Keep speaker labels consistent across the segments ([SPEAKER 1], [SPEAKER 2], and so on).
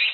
[SPEAKER 1] Bye.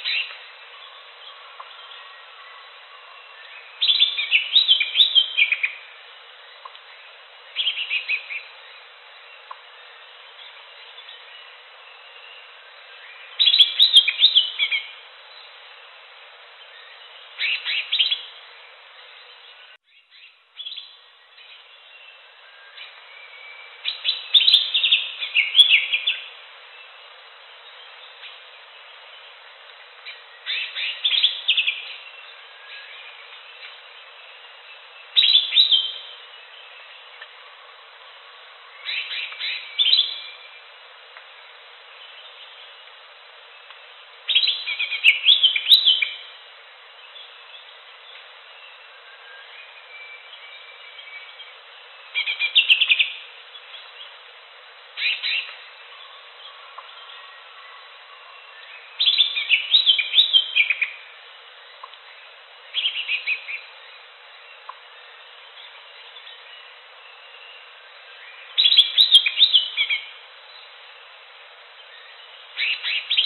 [SPEAKER 1] Beep, beep, beep.